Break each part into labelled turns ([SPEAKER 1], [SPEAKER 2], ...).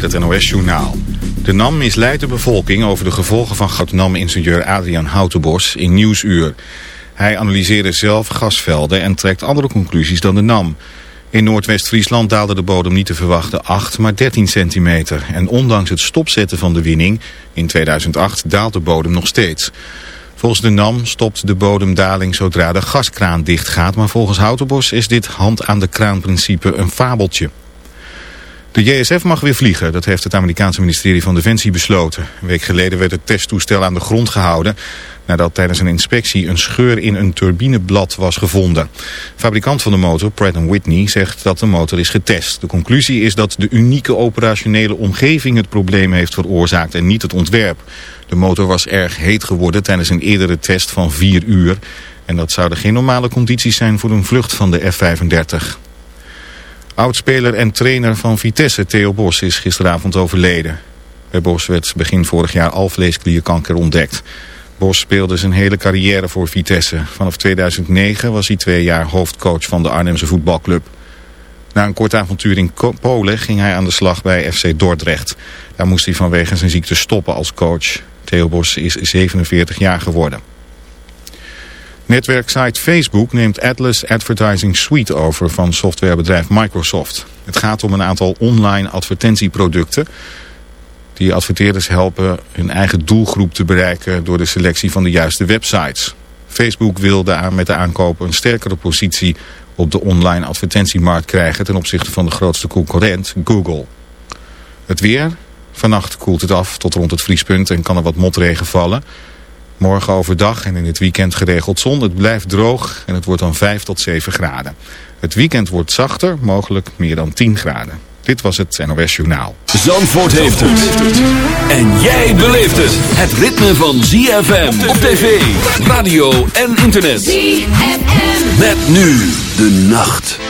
[SPEAKER 1] met het NOS-journaal. De NAM misleidt de bevolking over de gevolgen van NAM-ingenieur Adriaan Houtenbos in Nieuwsuur. Hij analyseerde zelf gasvelden en trekt andere conclusies dan de NAM. In Noordwest-Friesland daalde de bodem niet te verwachten 8, maar 13 centimeter. En ondanks het stopzetten van de winning in 2008 daalt de bodem nog steeds. Volgens de NAM stopt de bodemdaling zodra de gaskraan dichtgaat. Maar volgens Houtenbos is dit hand aan de kraan principe een fabeltje. De JSF mag weer vliegen, dat heeft het Amerikaanse ministerie van Defensie besloten. Een week geleden werd het testtoestel aan de grond gehouden... nadat tijdens een inspectie een scheur in een turbineblad was gevonden. Fabrikant van de motor, Pratt Whitney, zegt dat de motor is getest. De conclusie is dat de unieke operationele omgeving het probleem heeft veroorzaakt en niet het ontwerp. De motor was erg heet geworden tijdens een eerdere test van vier uur... en dat zouden geen normale condities zijn voor een vlucht van de F-35. Oudspeler en trainer van Vitesse, Theo Bos, is gisteravond overleden. Bij Bos werd begin vorig jaar alvleesklierkanker ontdekt. Bos speelde zijn hele carrière voor Vitesse. Vanaf 2009 was hij twee jaar hoofdcoach van de Arnhemse voetbalclub. Na een kort avontuur in Polen ging hij aan de slag bij FC Dordrecht. Daar moest hij vanwege zijn ziekte stoppen als coach. Theo Bos is 47 jaar geworden. Netwerksite Facebook neemt Atlas Advertising Suite over van softwarebedrijf Microsoft. Het gaat om een aantal online advertentieproducten. Die adverteerders helpen hun eigen doelgroep te bereiken door de selectie van de juiste websites. Facebook wil daar met de aankoop een sterkere positie op de online advertentiemarkt krijgen ten opzichte van de grootste concurrent Google. Het weer. Vannacht koelt het af tot rond het vriespunt en kan er wat motregen vallen. Morgen overdag en in het weekend geregeld zon. Het blijft droog en het wordt dan 5 tot 7 graden. Het weekend wordt zachter, mogelijk meer dan 10 graden. Dit was het NOS Journaal.
[SPEAKER 2] Zandvoort heeft het. En jij beleeft het. Het ritme van ZFM op tv, radio en internet. ZFM. Met nu de nacht.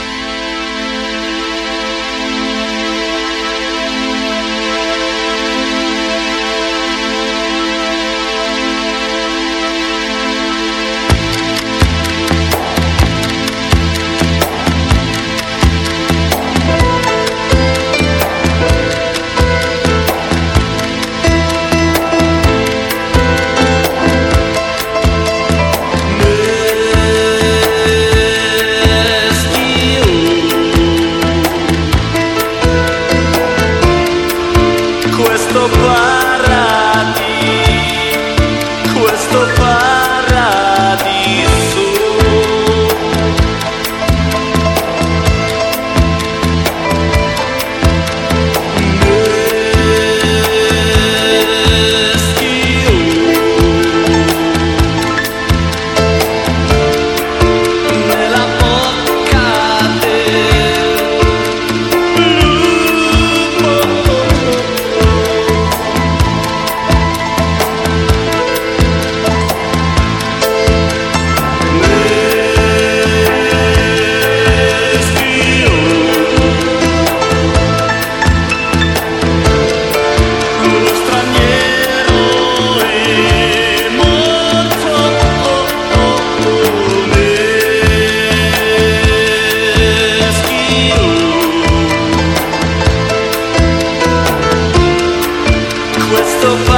[SPEAKER 3] esto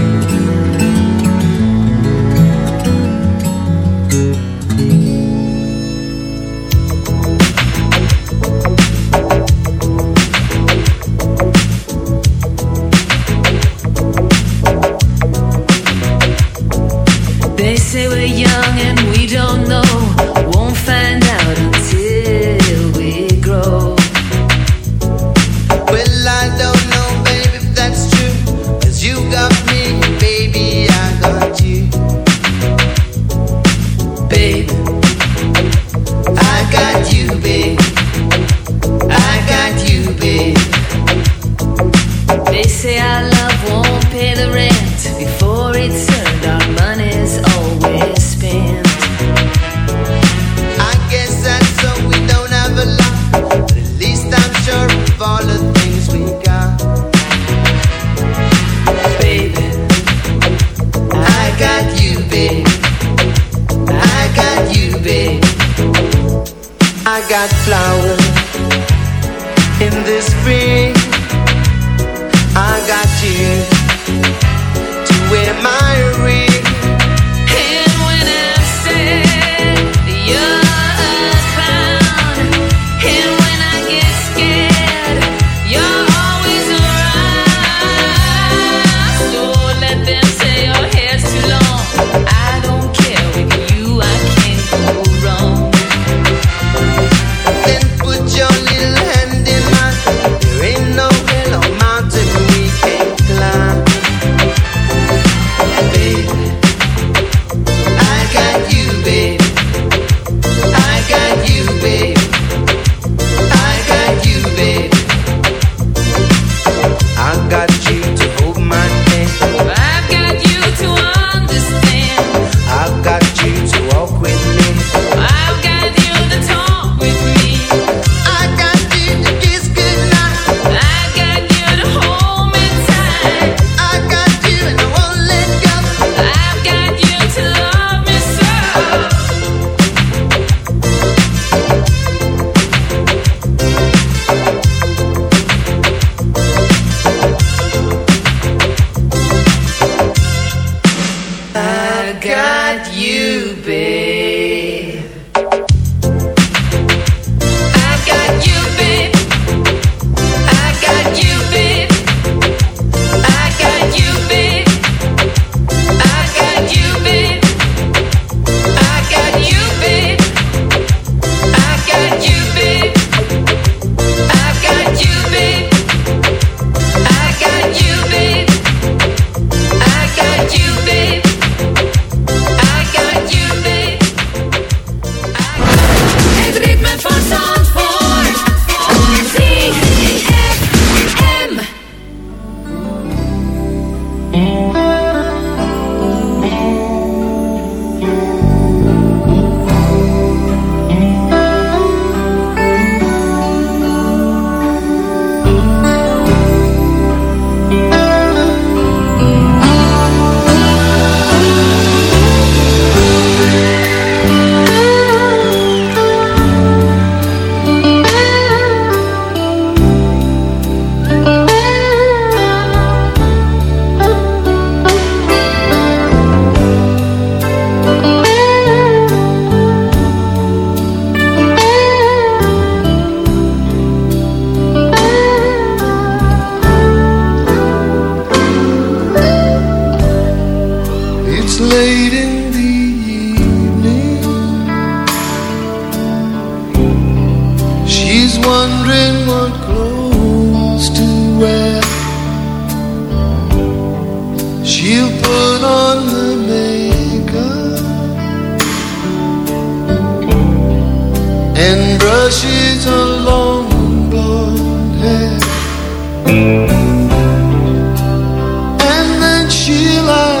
[SPEAKER 4] 起来。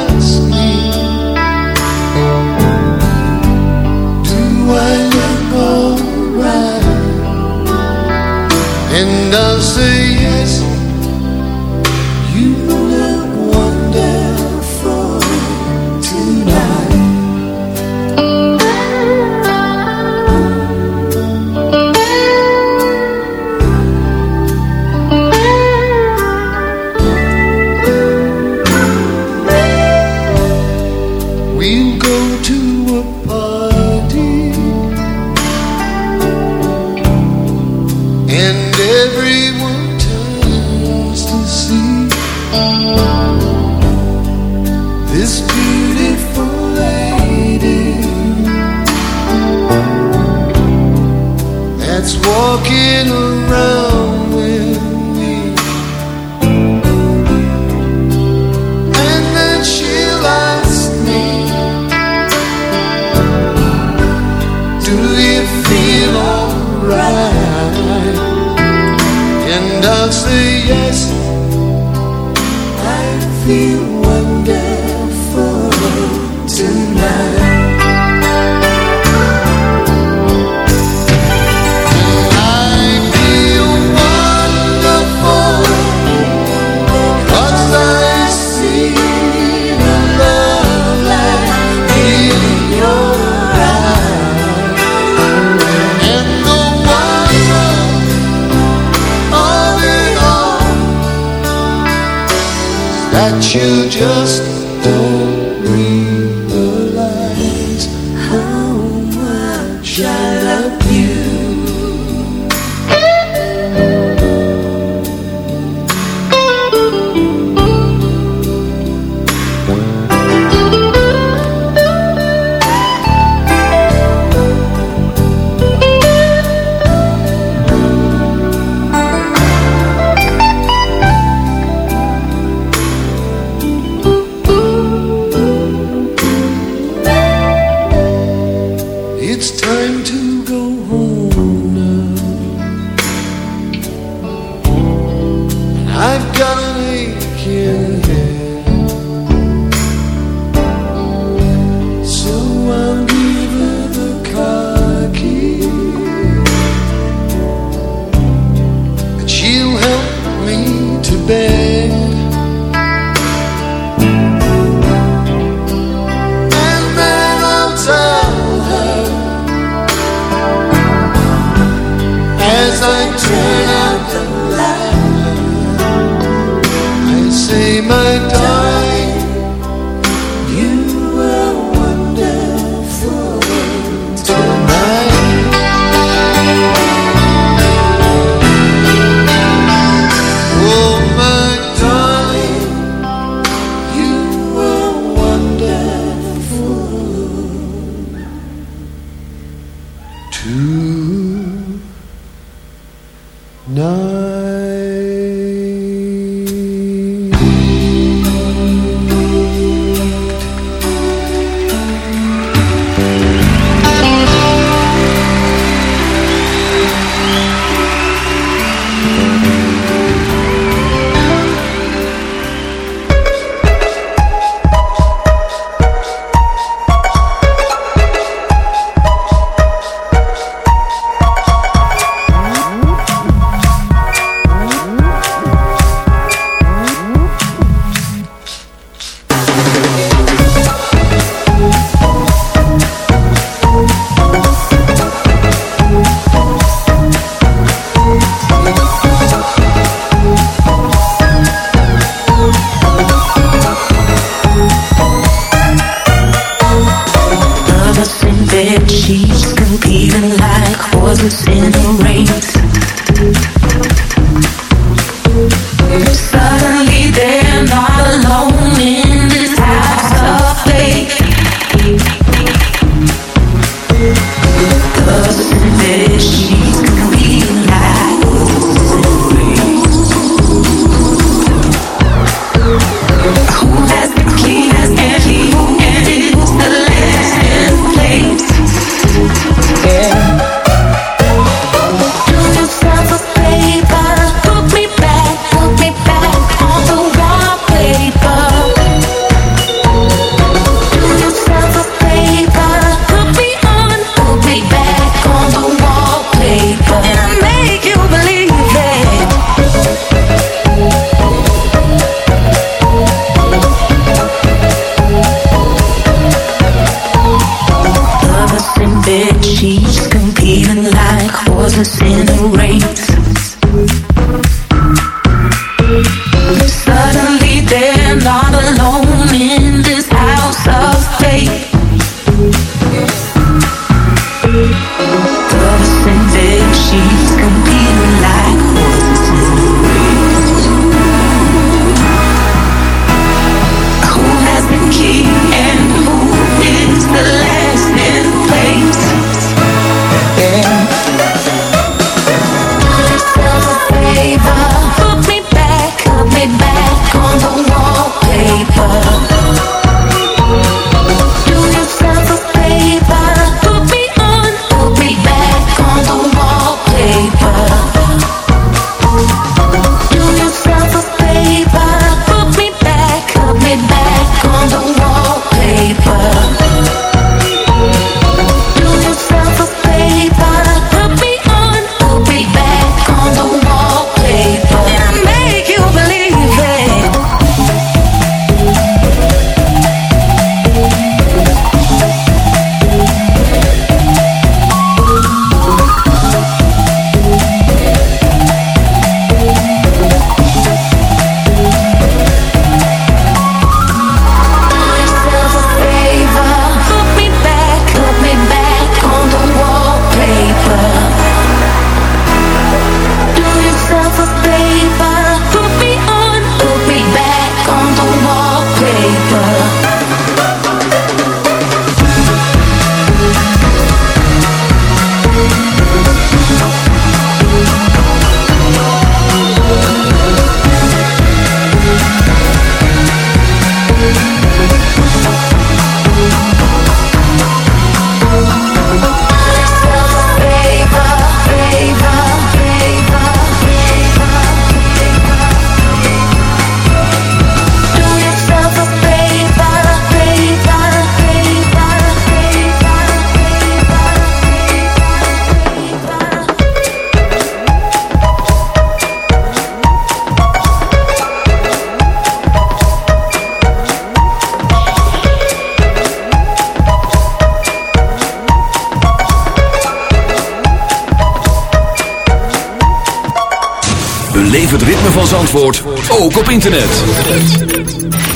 [SPEAKER 5] Zandvoort ook op internet.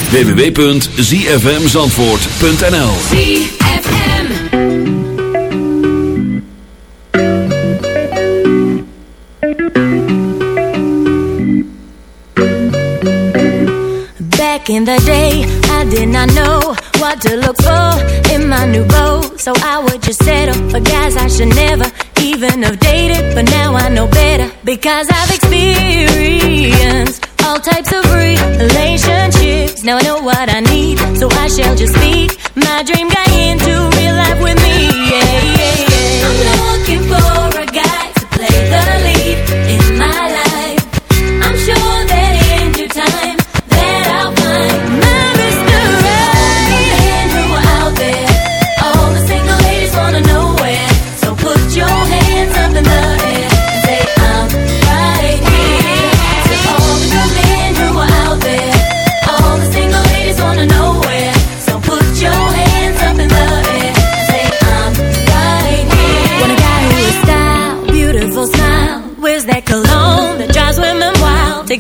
[SPEAKER 5] www.zfmzandvoort.nl
[SPEAKER 6] ZFM Back in the day, I did not know what to look for in my new beau. So I would just settle for guys I should never even have dated. But now I know better because I've experienced all types of relationships. Now I know what I need, so I shall just speak my dream guy into real life with me. Yeah, yeah,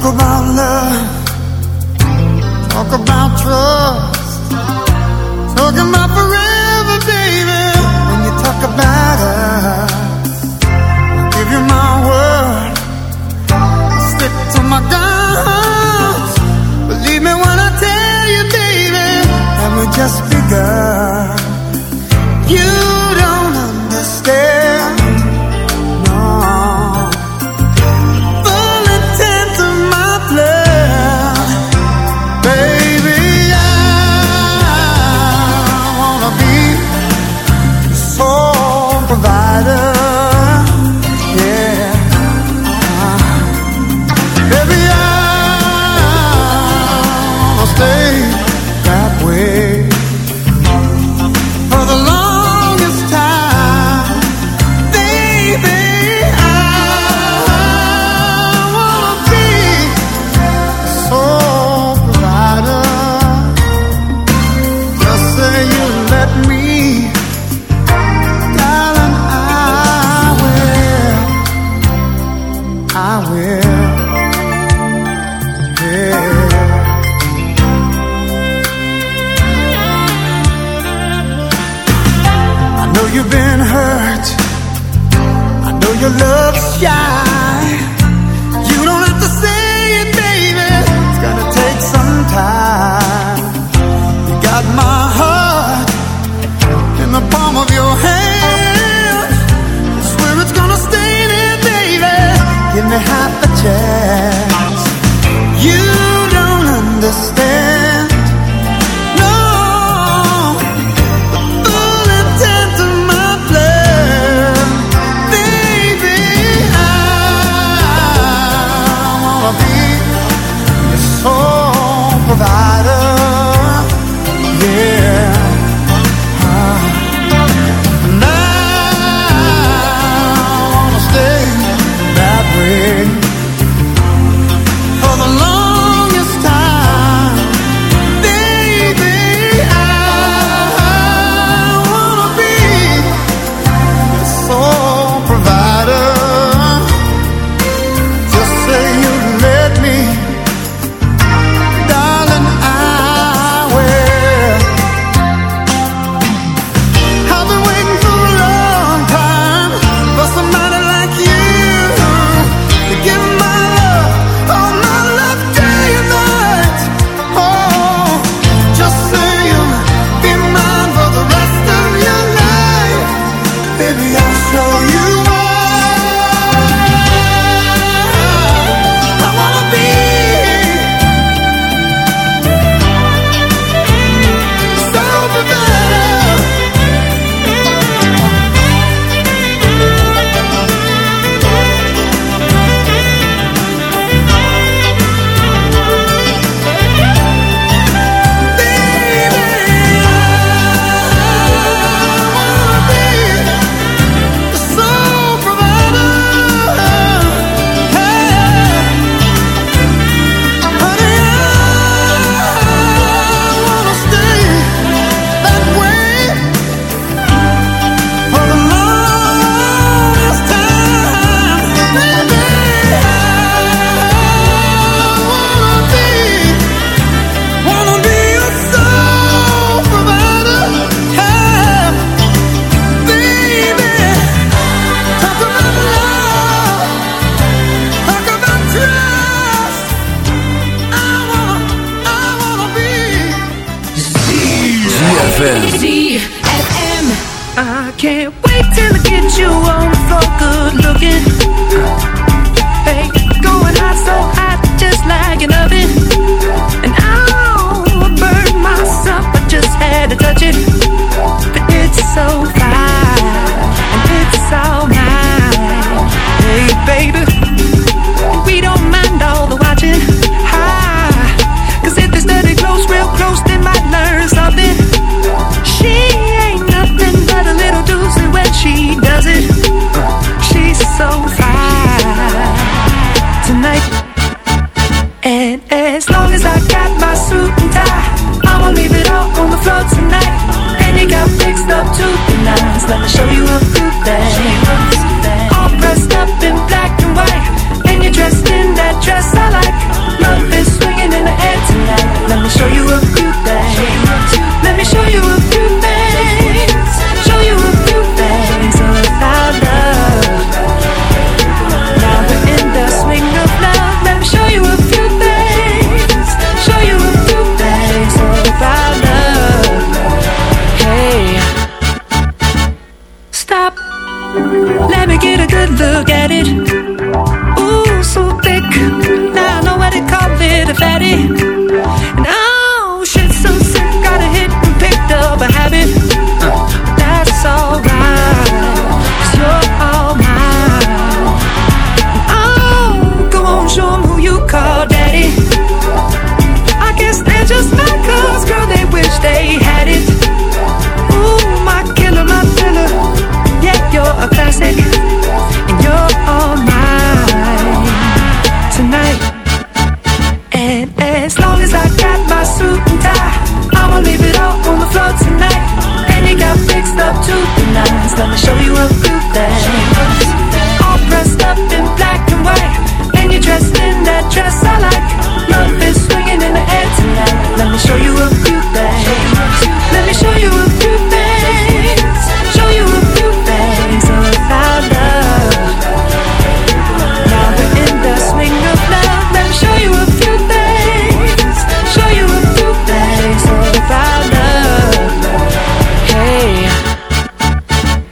[SPEAKER 6] Talk about
[SPEAKER 7] love. Talk about trust. Talk about forever, baby. When you talk about us, I
[SPEAKER 8] give you my word. I stick to my guns. Believe me when I tell you, baby, that we just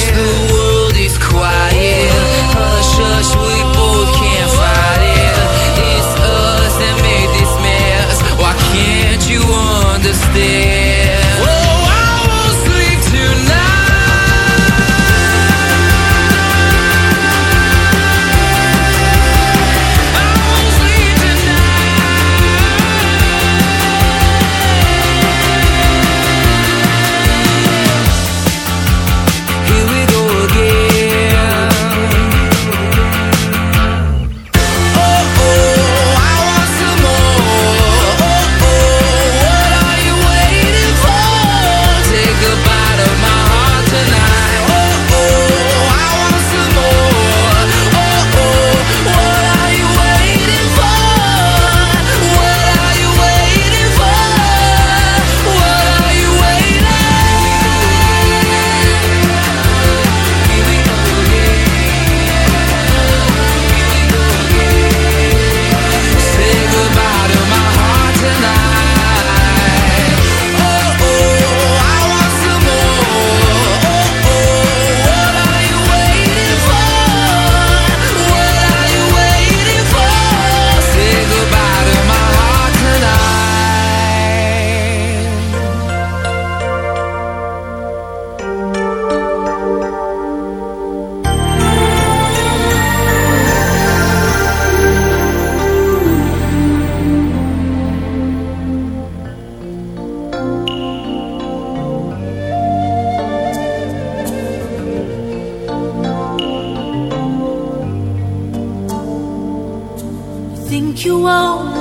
[SPEAKER 9] Just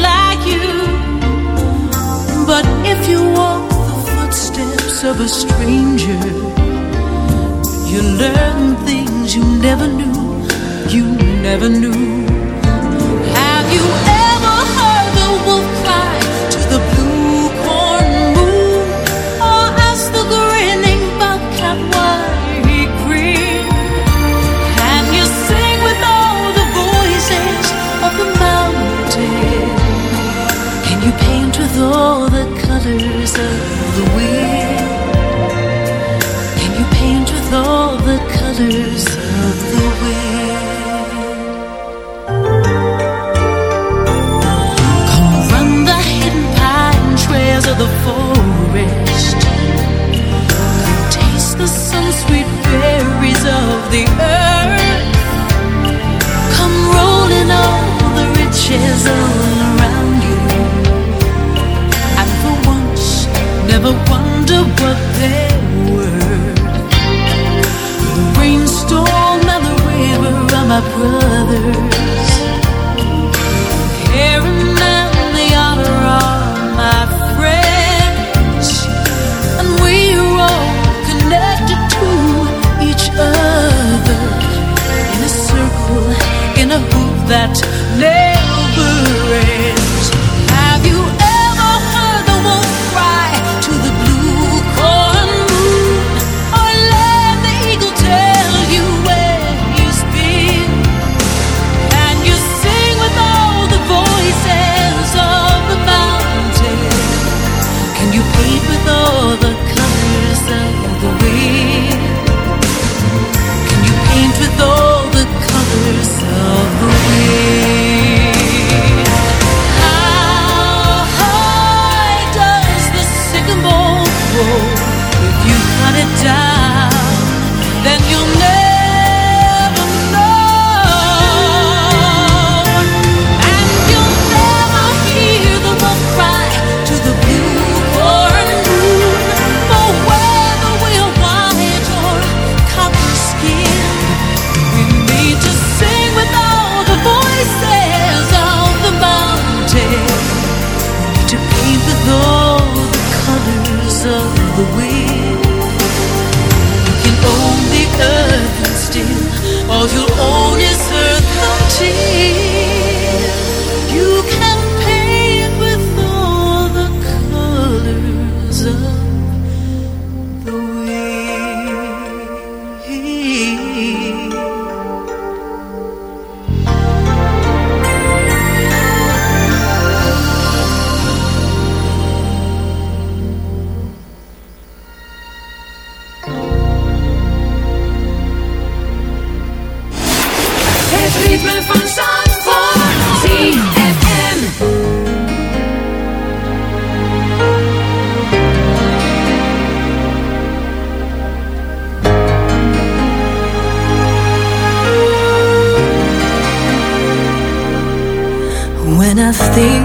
[SPEAKER 6] like you. But if you walk the footsteps of a stranger, you learn things you never knew, you never knew. Have you all the colors of the wind? Can you paint with all the colors never wonder what they were? The rainstorm and the river are my brothers. Karen and the otter are my friends. And we're all connected to each other in a circle, in a hoop that never ends.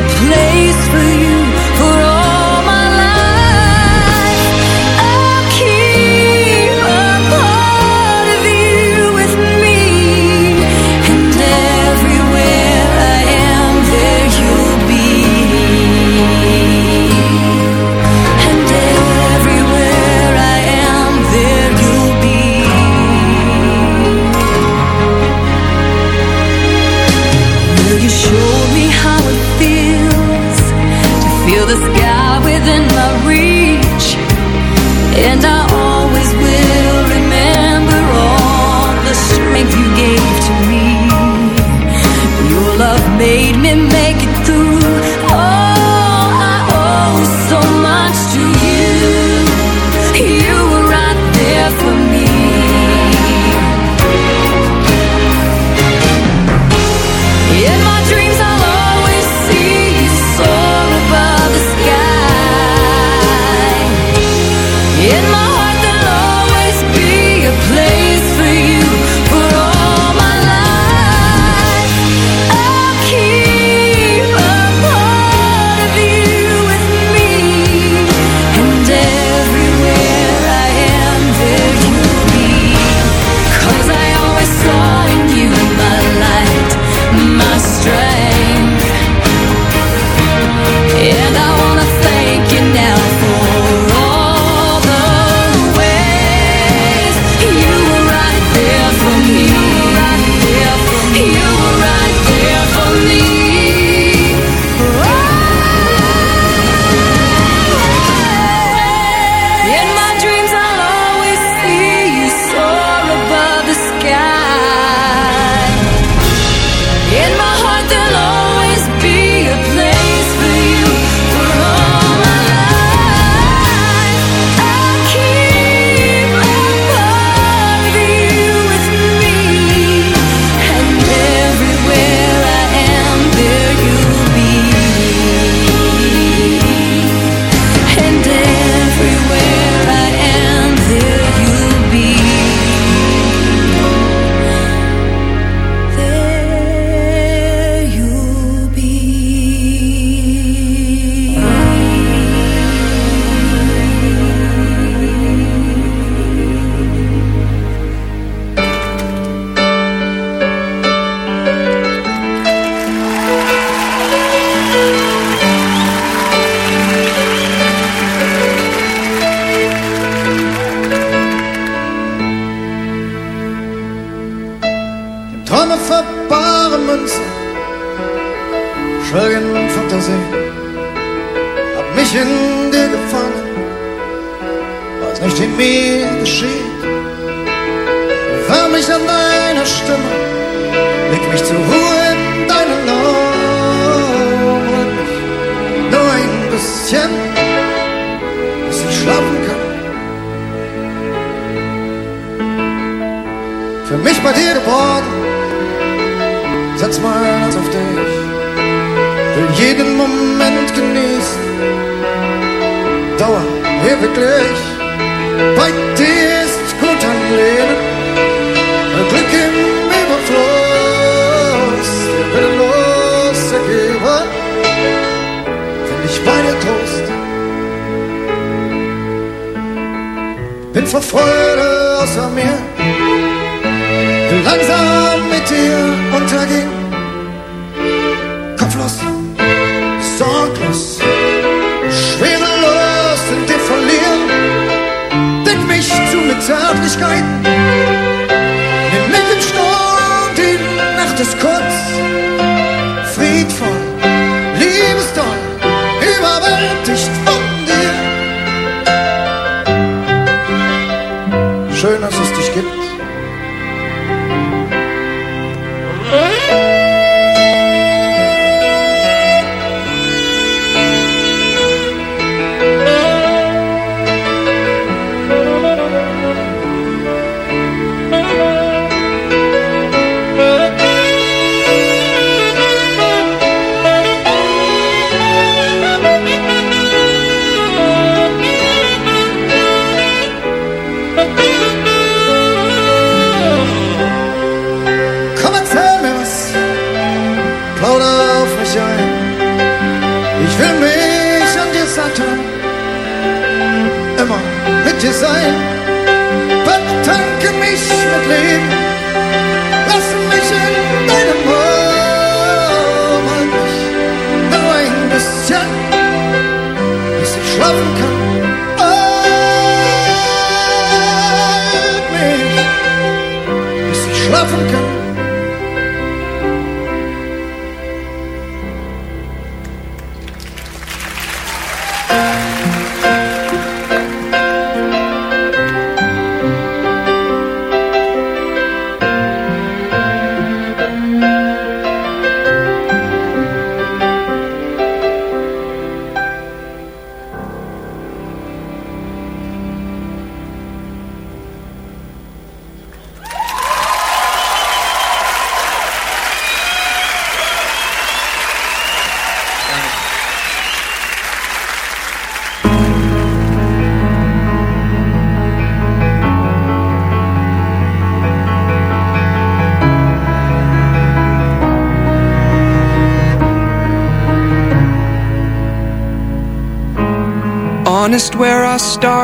[SPEAKER 6] A place in my
[SPEAKER 7] dreams. Bare Münze, schwelgen Fantasie. Hab mich in dir gefangen, weiß nicht, wie mir geschieht. Wärm mich an deiner Stimme, leg mich zur Ruhe in deinen und mich nur ein bisschen, bis ich schlafen kann. Für mich bei dir geboren, setz mal alles auf dich, will jeden Moment genießen, Dauer ewiglich. Bei dir ist gut am Leben, Glück im Überfluss, der willenlos ergebe, find ich bei dir Trost. Bin vor Freude außer mir, will langsam dir untergehen. Kopflos, sorglos, schwerelos in dir verlieren. Deck mich zu mit Zärtlichkeit,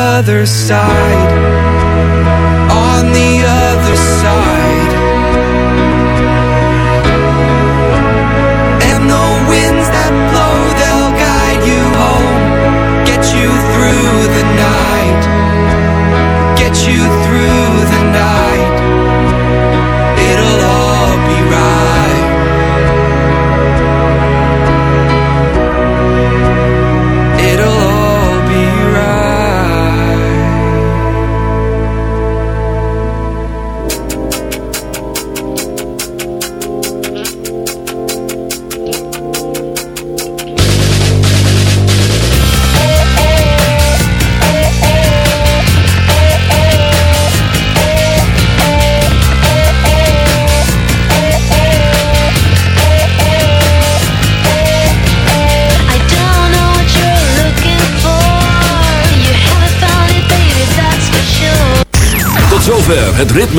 [SPEAKER 10] other side.